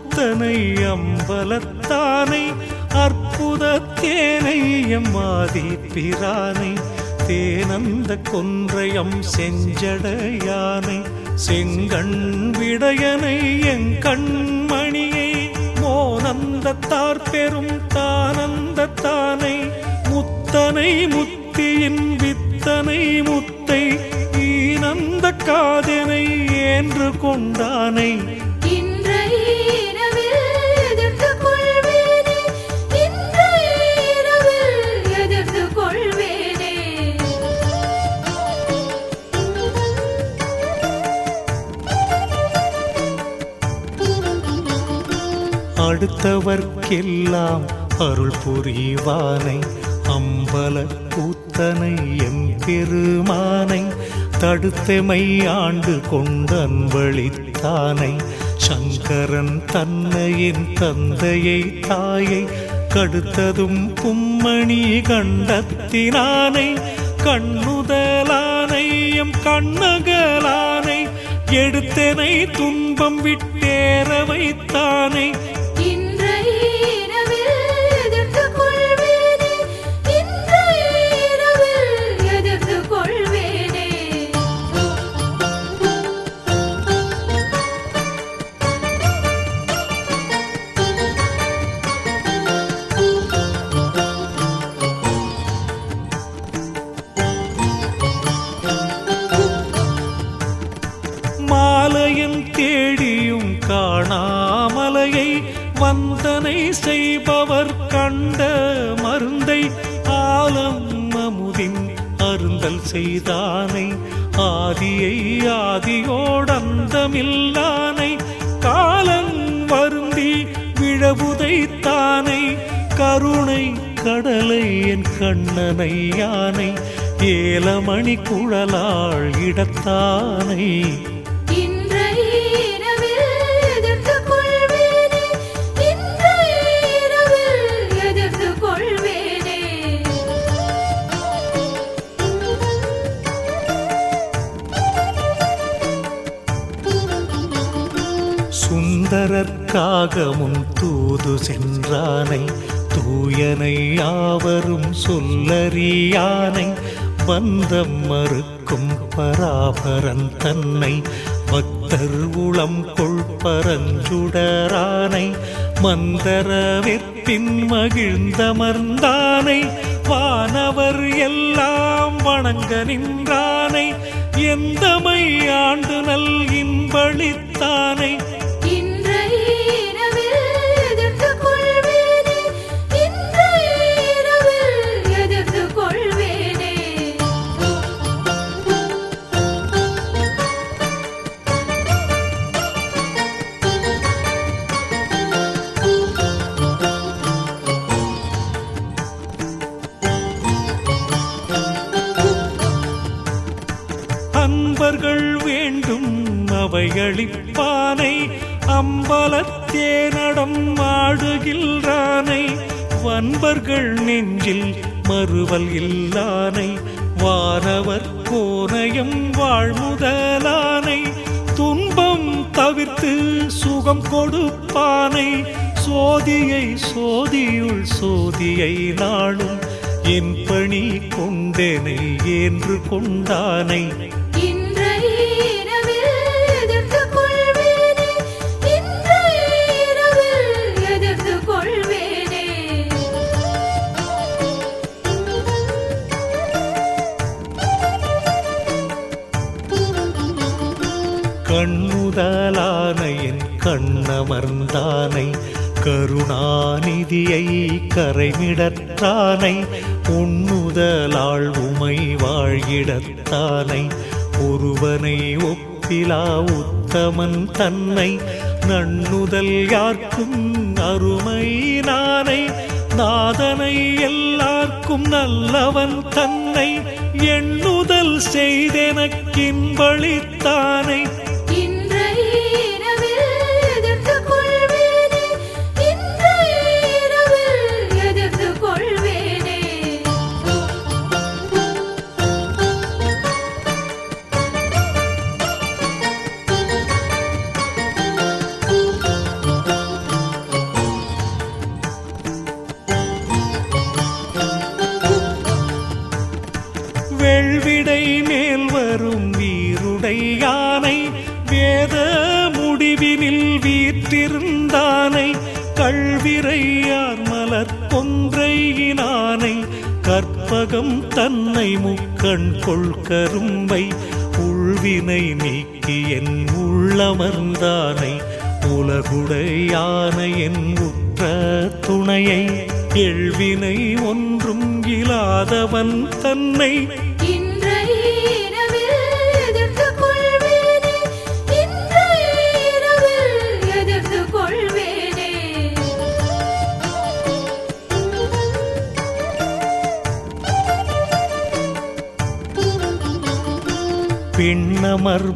கூத்தனை அம்பலத்தானை அற்புத தேனை எம்மாதி பிரானை தேனந்த கொன்றையம் செஞ்சடையானை செங்கண் விடயனை என் கண்மணியை மோனந்தத்தார் பெரும் தானந்தத்தானை முத்தனை முத்தியின் வித்தனை முத்தை ஈனந்த காதனை ஏன்று கொண்டானை அடுத்தவர்க்கெல்லாம் அருள் புரிவானை. அம்பல கூத்தனை எம் பெருமானை தடுத்தமை ஆண்டு கொண்டன்பளித்தானை சங்கரன் தன்னையின் தந்தையை தாயை கடுத்ததும் கும்மணி கண்டத்தினானை. கண்ணுதலானை எம் கண்ணகலானை எடுத்தனை துன்பம் விட்டேற வைத்தானை. அருந்தல் செய்தானை ஆதியை ஆதியோடந்தமில்லானை காலம் வருந்தி விழவுதைத்தானை கருணை கடலை என் கண்ணனை யானை ஏலமணி குழலாள் இடத்தானை. சுந்தரர்க்காக முன் தூது சென்றானை தூயனை யாவரும் சொல்லறியானை வந்தம் மறுக்கும் பராபரன் தன்னை பக்தர் உளம் கொள்பரஞ்சுடரானை மந்தர வெற்பின் மகிழ்ந்தமர்ந்தானை வானவர் எல்லாம் வணங்க நின்றானை எந்தமை ஆண்டு நல் இன்பளித்தானை களிப்பானை அம்பலத்தே நடம் ஆடுகின்றானை. வன்பர்கள் நெஞ்சில் மறுவல் இல்லானை. வானவர் கோனயம் வாழ்முதலானை. துன்பம் தவிர்த்து சுகம் கொடுப்பானை. சோதியை சோதியுள் சோதியை நாளும். என் பணி கொண்டேனை என்று கொண்டானை. கண்ணமர்ந்தானை கருணாநிதியை கரைமிடற்றானை உண்ணுதலாள் உமை வாழ்கிடத்தானை ஒருவனை ஒப்பிலா உத்தமன் தன்னை நண்ணுதல் யார்க்கும் அருமை நானை நாதனை எல்லார்க்கும் நல்லவன் தன்னை எண்ணுதல் செய்தெனக்கின்பளித்தானை இன்றைய திருந்தானை கல்விரையார் மலர் கொன்றையினானை கற்பகம் தன்னை முக்கண் கொள் கரும்பை உள்வினை நீக்கி என் உள்ளமர்ந்தானை உலகுடையான என் உற்ற துணையை எழுவினை ஒன்றும் இல்லாதவன் தன்னை பின்னமர்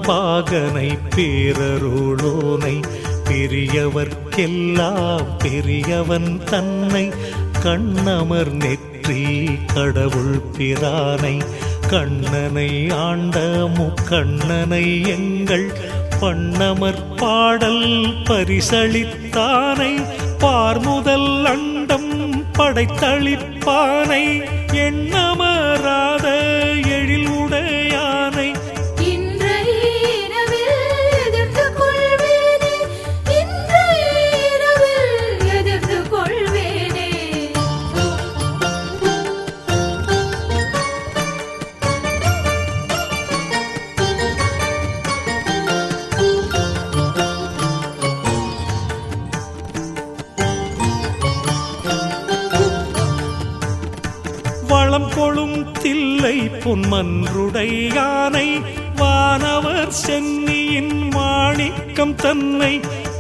பேரருளோனை பெரியவர்க்கெல்லாம் பெரியவன் தன்னை கண்ணமர் நெற்றி கடவுள் பிரானை கண்ணனை ஆண்ட முக்கண்ணனை எங்கள் பண்ணமர் பாடல் பரிசளித்தானை பார்முதல் அண்டம் படைத்தளிப்பானை எண்ணமராத வளம் கொழும் தில்லை பொன்மன்றுடையானை வானவர் சென்னியின் மாணிக்கம் தன்னை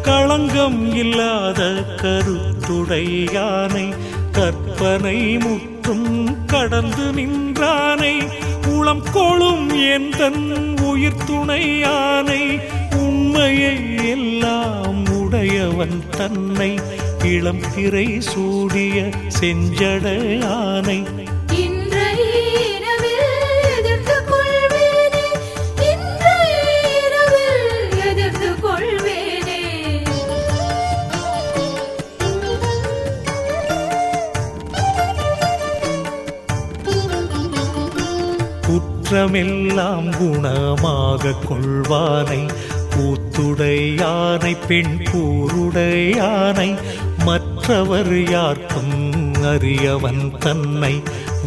களங்கம் இல்லாத கருத்துடை யானை கற்பனை முற்றும் கடந்து நின்றானை உளம் கொழும் என் தன் உயிர் துணை யானை உண்மையை எல்லாம் உடையவன் தன்னை இளம் திரை சூடிய செஞ்சட யானை குற்றமெல்லாம் குணமாக கொள்வானை கூத்துடையானை பெண் கூருடையானை மற்றவர் யார்க்கும் அறியவன் தன்னை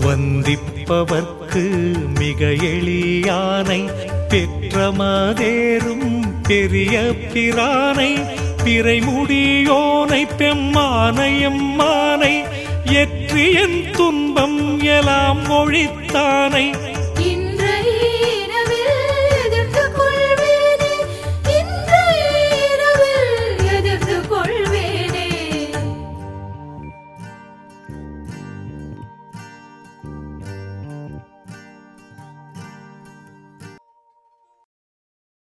வந்திப்பவர்க்கு மிக எளியானை பெற்றமதேறும் பெரிய பிரானை பிறைமுடியோனை பெம்மானையும் எம்மானை எற்றியன் துன்பம் எலாம் ஒழித்தானை